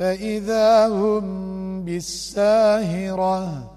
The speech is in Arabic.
فإذا هم بالساهرة